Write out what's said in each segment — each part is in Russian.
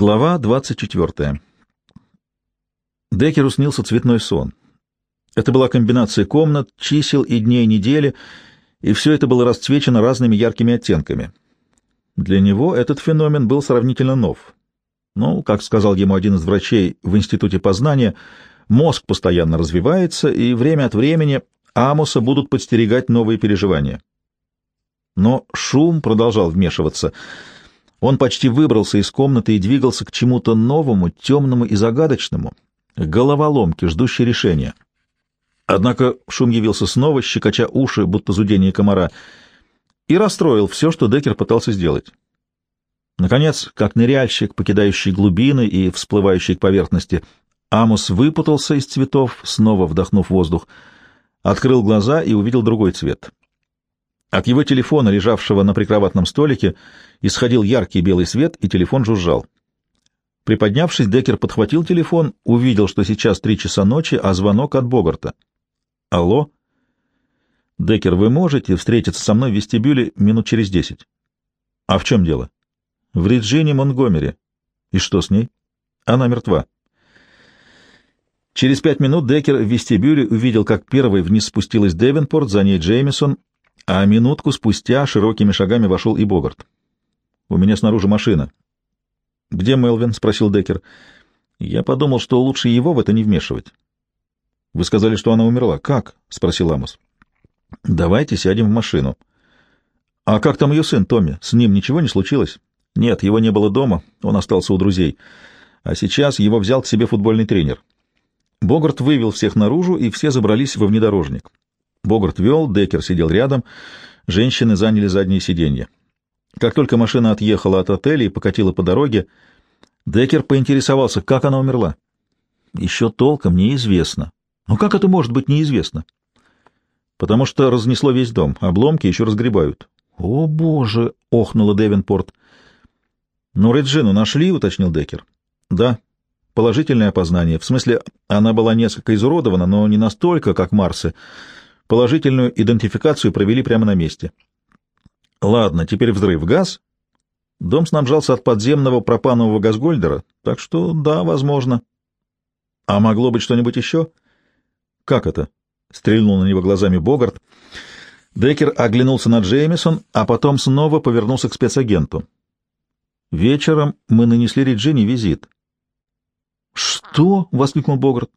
Глава 24. Деккеру снился цветной сон. Это была комбинация комнат, чисел и дней недели, и все это было расцвечено разными яркими оттенками. Для него этот феномен был сравнительно нов. Но, как сказал ему один из врачей в Институте познания, мозг постоянно развивается, и время от времени Амоса будут подстерегать новые переживания. Но шум продолжал вмешиваться — он почти выбрался из комнаты и двигался к чему-то новому, темному и загадочному, к головоломке, ждущей решения. Однако шум явился снова, щекоча уши, будто зудение комара, и расстроил все, что Деккер пытался сделать. Наконец, как ныряльщик, покидающий глубины и всплывающий к поверхности, Амус выпутался из цветов, снова вдохнув воздух, открыл глаза и увидел другой цвет. От его телефона, лежавшего на прикроватном столике, исходил яркий белый свет, и телефон жужжал. Приподнявшись, Деккер подхватил телефон, увидел, что сейчас три часа ночи, а звонок от Богарта. «Алло?» «Деккер, вы можете встретиться со мной в вестибюле минут через десять?» «А в чем дело?» «В Риджине Монгомери». «И что с ней?» «Она мертва». Через пять минут Деккер в вестибюле увидел, как первой вниз спустилась Девенпорт, за ней Джеймисон, а минутку спустя широкими шагами вошел и Богарт. «У меня снаружи машина». «Где Мелвин?» — спросил Деккер. «Я подумал, что лучше его в это не вмешивать». «Вы сказали, что она умерла. Как?» — спросил Амос. «Давайте сядем в машину». «А как там ее сын, Томми? С ним ничего не случилось?» «Нет, его не было дома, он остался у друзей. А сейчас его взял к себе футбольный тренер». Богарт вывел всех наружу, и все забрались во внедорожник. Богарт вел, Деккер сидел рядом, женщины заняли задние сиденья. Как только машина отъехала от отеля и покатила по дороге, Деккер поинтересовался, как она умерла. Еще толком неизвестно. Но как это может быть неизвестно? Потому что разнесло весь дом, обломки еще разгребают. «О, боже!» — охнула Девинпорт. «Ну, Реджину нашли?» — уточнил Деккер. «Да, положительное опознание. В смысле, она была несколько изуродована, но не настолько, как Марсы. Положительную идентификацию провели прямо на месте. Ладно, теперь взрыв. Газ? Дом снабжался от подземного пропанового газгольдера, так что да, возможно. А могло быть что-нибудь еще? Как это? Стрельнул на него глазами Богарт. Деккер оглянулся на Джеймисон, а потом снова повернулся к спецагенту. Вечером мы нанесли Реджине визит. «Что?» — воскликнул Богарт.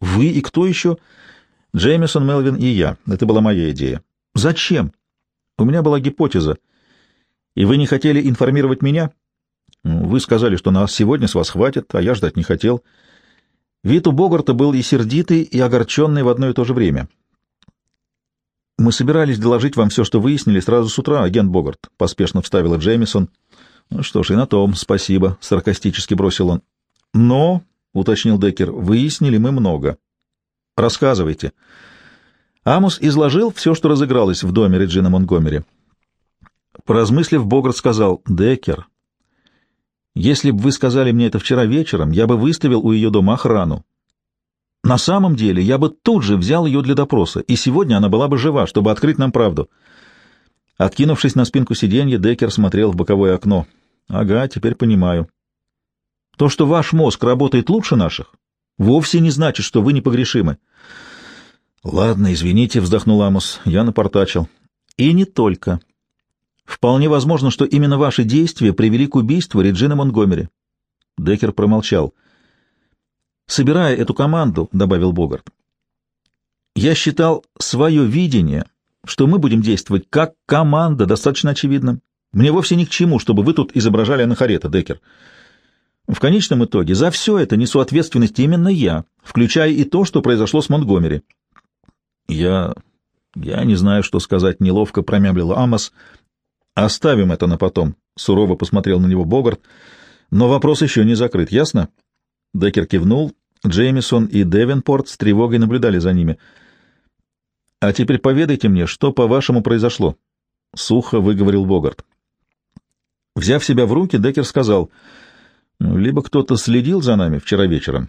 «Вы и кто еще?» Джеймисон, Мелвин и я. Это была моя идея. Зачем? У меня была гипотеза. И вы не хотели информировать меня? Вы сказали, что нас сегодня с вас хватит, а я ждать не хотел. Вид у Богарта был и сердитый, и огорченный в одно и то же время. «Мы собирались доложить вам все, что выяснили сразу с утра, агент Богарт», — поспешно вставила Джеймисон. «Ну что ж, и на том спасибо», — саркастически бросил он. «Но», — уточнил Деккер, — «выяснили мы много». Рассказывайте. Амус изложил все, что разыгралось в доме Реджина Монгомери. Поразмыслив, Богарт сказал, «Деккер, если бы вы сказали мне это вчера вечером, я бы выставил у ее дома охрану. На самом деле, я бы тут же взял ее для допроса, и сегодня она была бы жива, чтобы открыть нам правду». Откинувшись на спинку сиденья, Деккер смотрел в боковое окно. «Ага, теперь понимаю. То, что ваш мозг работает лучше наших, вовсе не значит, что вы непогрешимы. — Ладно, извините, — вздохнул Амос, — я напортачил. — И не только. Вполне возможно, что именно ваши действия привели к убийству Реджины Монгомери. Деккер промолчал. — Собирая эту команду, — добавил Богарт, — я считал свое видение, что мы будем действовать как команда, достаточно очевидно. Мне вовсе ни к чему, чтобы вы тут изображали Анахарета, Деккер. — в конечном итоге за все это несу ответственность именно я, включая и то, что произошло с Монтгомери. Я... я не знаю, что сказать, неловко промямлил Амос. Оставим это на потом, сурово посмотрел на него Богарт. Но вопрос еще не закрыт, ясно? Деккер кивнул. Джеймисон и Девенпорт с тревогой наблюдали за ними. «А теперь поведайте мне, что, по-вашему, произошло?» — сухо выговорил Богарт. Взяв себя в руки, Деккер сказал — либо кто-то следил за нами вчера вечером,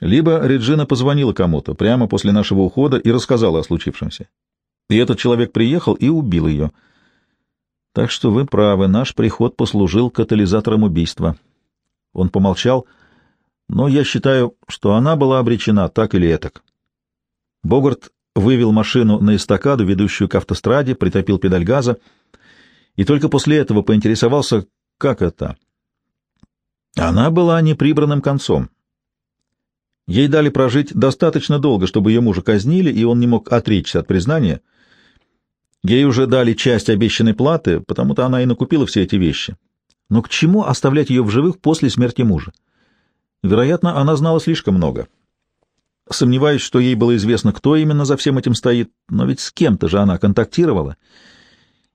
либо Реджина позвонила кому-то прямо после нашего ухода и рассказала о случившемся. И этот человек приехал и убил ее. Так что вы правы, наш приход послужил катализатором убийства. Он помолчал. «Но я считаю, что она была обречена так или этак». Богарт вывел машину на эстакаду, ведущую к автостраде, притопил педаль газа, и только после этого поинтересовался, как это. Она была неприбранным концом. Ей дали прожить достаточно долго, чтобы ее мужа казнили, и он не мог отречься от признания. Ей уже дали часть обещанной платы, потому-то она и накупила все эти вещи. Но к чему оставлять ее в живых после смерти мужа? Вероятно, она знала слишком много. Сомневаюсь, что ей было известно, кто именно за всем этим стоит, но ведь с кем-то же она контактировала.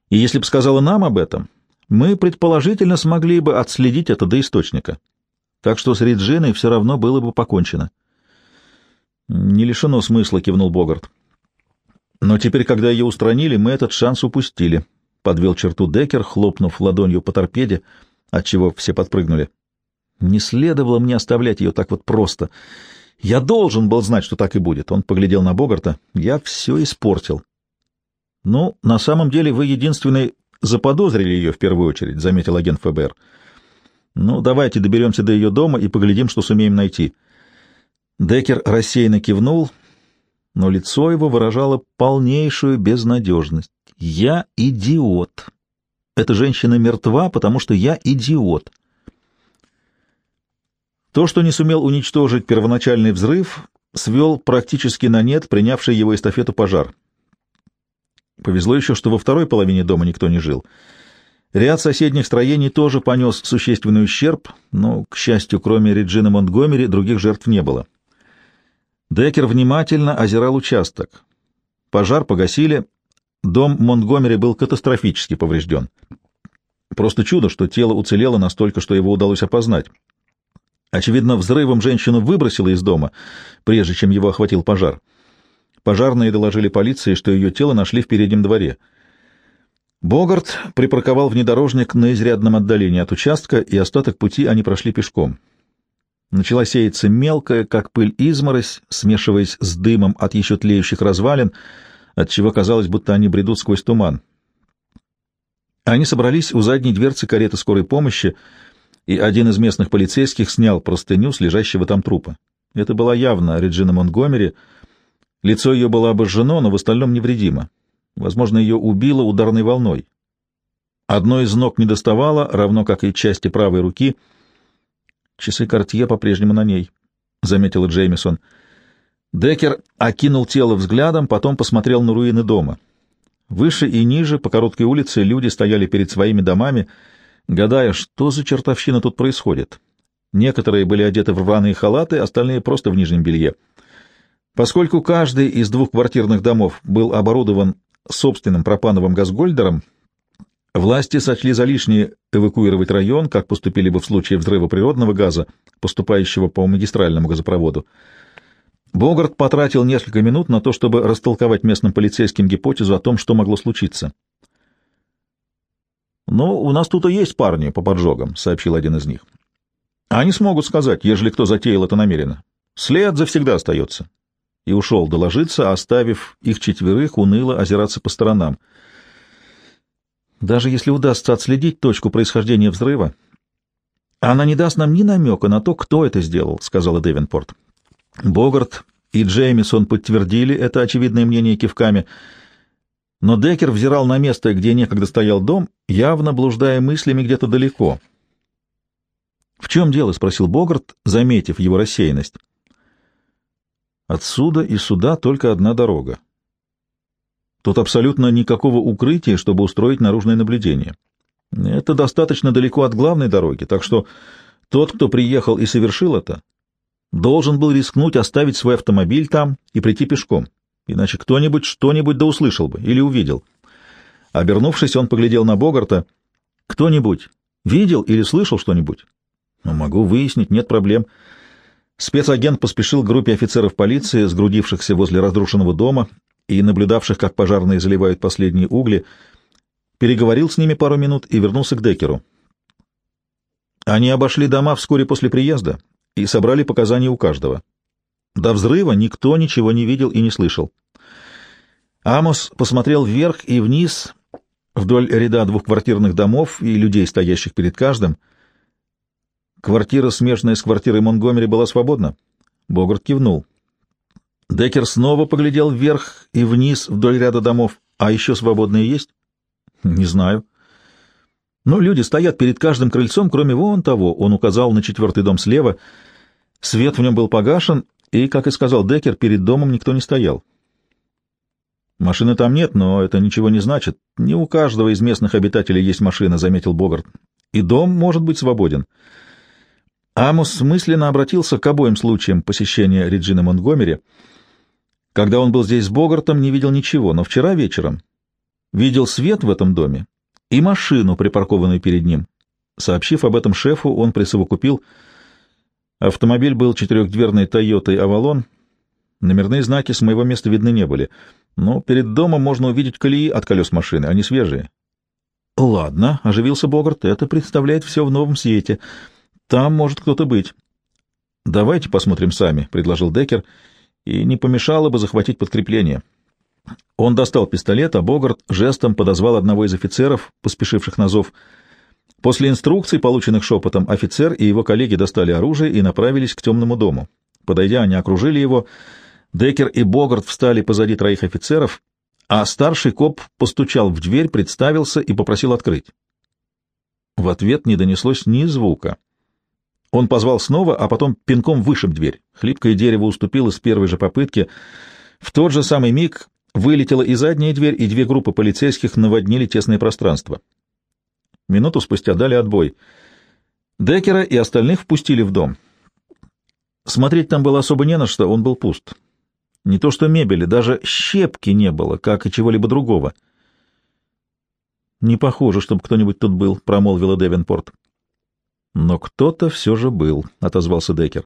И если бы сказала нам об этом, мы предположительно смогли бы отследить это до источника. Так что с Реджиной все равно было бы покончено. «Не лишено смысла», — кивнул Богарт. «Но теперь, когда ее устранили, мы этот шанс упустили», — подвел черту Деккер, хлопнув ладонью по торпеде, отчего все подпрыгнули. «Не следовало мне оставлять ее так вот просто. Я должен был знать, что так и будет». Он поглядел на Богарта. «Я все испортил». «Ну, на самом деле вы единственный заподозрили ее в первую очередь», — заметил агент ФБР. «Ну, давайте доберемся до ее дома и поглядим, что сумеем найти». Деккер рассеянно кивнул, но лицо его выражало полнейшую безнадежность. «Я идиот. Эта женщина мертва, потому что я идиот». То, что не сумел уничтожить первоначальный взрыв, свел практически на нет принявший его эстафету пожар. Повезло еще, что во второй половине дома никто не жил. Ряд соседних строений тоже понес существенный ущерб, но, к счастью, кроме Реджины Монтгомери, других жертв не было. Деккер внимательно озирал участок. Пожар погасили, дом Монтгомери был катастрофически поврежден. Просто чудо, что тело уцелело настолько, что его удалось опознать. Очевидно, взрывом женщину выбросило из дома, прежде чем его охватил пожар. Пожарные доложили полиции, что ее тело нашли в переднем дворе. Богарт припарковал внедорожник на изрядном отдалении от участка, и остаток пути они прошли пешком. Начала сеяться мелкая, как пыль, изморозь, смешиваясь с дымом от еще тлеющих развалин, отчего казалось, будто они бредут сквозь туман. Они собрались у задней дверцы кареты скорой помощи, и один из местных полицейских снял простыню с лежащего там трупа. Это была явно Реджина Монтгомери. Лицо ее было обожжено, но в остальном невредимо. Возможно, ее убило ударной волной. Одной из ног не доставало, равно как и части правой руки — Часы Кортье по-прежнему на ней, — заметила Джеймисон. Деккер окинул тело взглядом, потом посмотрел на руины дома. Выше и ниже, по короткой улице, люди стояли перед своими домами, гадая, что за чертовщина тут происходит. Некоторые были одеты в рваные халаты, остальные просто в нижнем белье. Поскольку каждый из двух квартирных домов был оборудован собственным пропановым газгольдером, Власти сочли за лишнее эвакуировать район, как поступили бы в случае взрыва природного газа, поступающего по магистральному газопроводу. Богарт потратил несколько минут на то, чтобы растолковать местным полицейским гипотезу о том, что могло случиться. «Ну, у нас тут и есть парни по поджогам», — сообщил один из них. «Они смогут сказать, ежели кто затеял это намеренно. След завсегда остается». И ушел доложиться, оставив их четверых уныло озираться по сторонам — даже если удастся отследить точку происхождения взрыва, она не даст нам ни намека на то, кто это сделал, — сказала Девинпорт. Богарт и Джеймисон подтвердили это очевидное мнение кивками, но Деккер взирал на место, где некогда стоял дом, явно блуждая мыслями где-то далеко. — В чем дело? — спросил Богарт, заметив его рассеянность. — Отсюда и сюда только одна дорога. Тут абсолютно никакого укрытия, чтобы устроить наружное наблюдение. Это достаточно далеко от главной дороги, так что тот, кто приехал и совершил это, должен был рискнуть оставить свой автомобиль там и прийти пешком, иначе кто-нибудь что-нибудь да услышал бы или увидел. Обернувшись, он поглядел на Богарта. «Кто-нибудь видел или слышал что-нибудь?» «Ну, могу выяснить, нет проблем». Спецагент поспешил к группе офицеров полиции, сгрудившихся возле разрушенного дома и наблюдавших, как пожарные заливают последние угли, переговорил с ними пару минут и вернулся к Декеру. Они обошли дома вскоре после приезда и собрали показания у каждого. До взрыва никто ничего не видел и не слышал. Амос посмотрел вверх и вниз, вдоль ряда двухквартирных домов и людей, стоящих перед каждым. Квартира, смежная с квартирой Монгомери, была свободна? Богарт кивнул. Деккер снова поглядел вверх и вниз вдоль ряда домов. А еще свободные есть? Не знаю. Но люди стоят перед каждым крыльцом, кроме вон того. Он указал на четвертый дом слева. Свет в нем был погашен, и, как и сказал Деккер, перед домом никто не стоял. Машины там нет, но это ничего не значит. Не у каждого из местных обитателей есть машина, заметил Богарт. И дом может быть свободен. Амос мысленно обратился к обоим случаям посещения Реджины Монтгомери. Когда он был здесь с Богартом, не видел ничего, но вчера вечером видел свет в этом доме и машину, припаркованную перед ним. Сообщив об этом шефу, он присовокупил. Автомобиль был четырехдверной Toyota Avalon. Номерные знаки с моего места видны не были — но перед домом можно увидеть колеи от колес машины, они свежие. — Ладно, — оживился Богарт, — это представляет все в новом свете. Там может кто-то быть. — Давайте посмотрим сами, — предложил Деккер, — и не помешало бы захватить подкрепление. Он достал пистолет, а Богарт жестом подозвал одного из офицеров, поспешивших на зов. После инструкций, полученных шепотом, офицер и его коллеги достали оружие и направились к темному дому. Подойдя, они окружили его, — Декер и Богарт встали позади троих офицеров, а старший коп постучал в дверь, представился и попросил открыть. В ответ не донеслось ни звука. Он позвал снова, а потом пинком вышиб дверь. Хлипкое дерево уступило с первой же попытки. В тот же самый миг вылетела и задняя дверь, и две группы полицейских наводнили тесное пространство. Минуту спустя дали отбой. Декера и остальных впустили в дом. Смотреть там было особо не на что, он был пуст. Не то что мебели, даже щепки не было, как и чего-либо другого. «Не похоже, чтобы кто-нибудь тут был», — промолвила Девенпорт. «Но кто-то все же был», — отозвался Деккер.